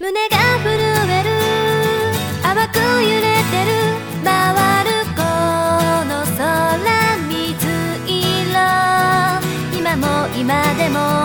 胸が震える。淡く揺れてる。回るこの空水色今も今でも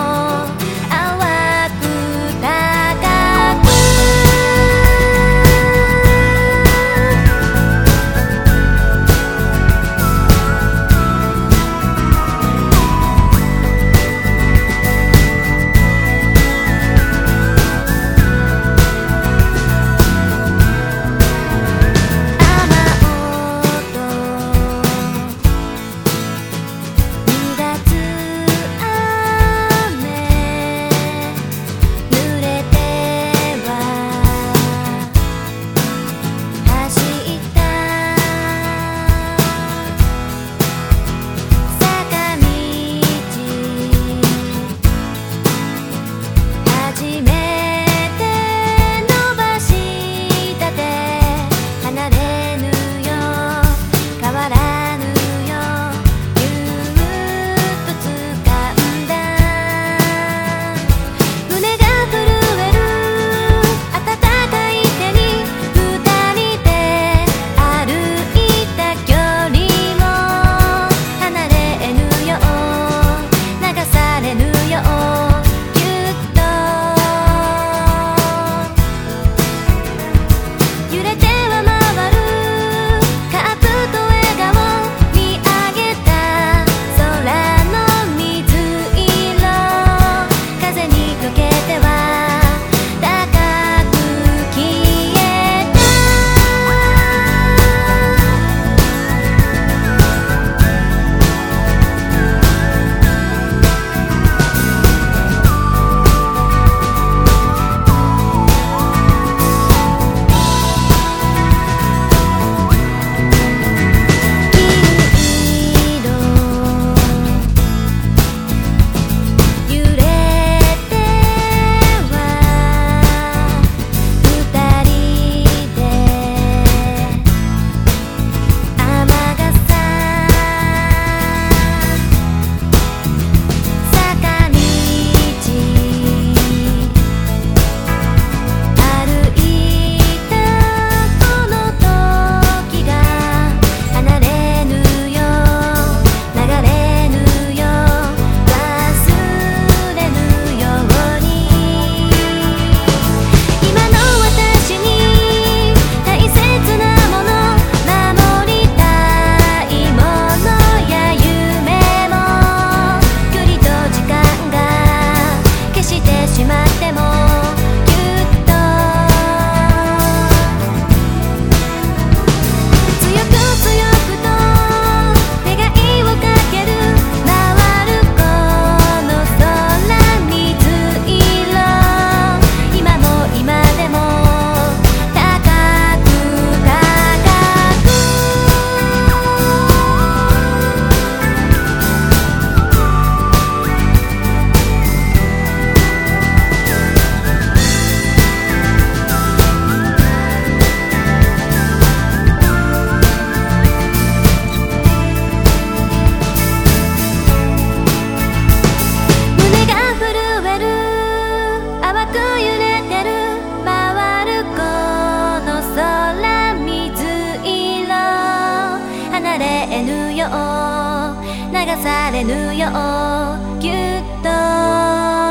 流されぬよぎゅっと。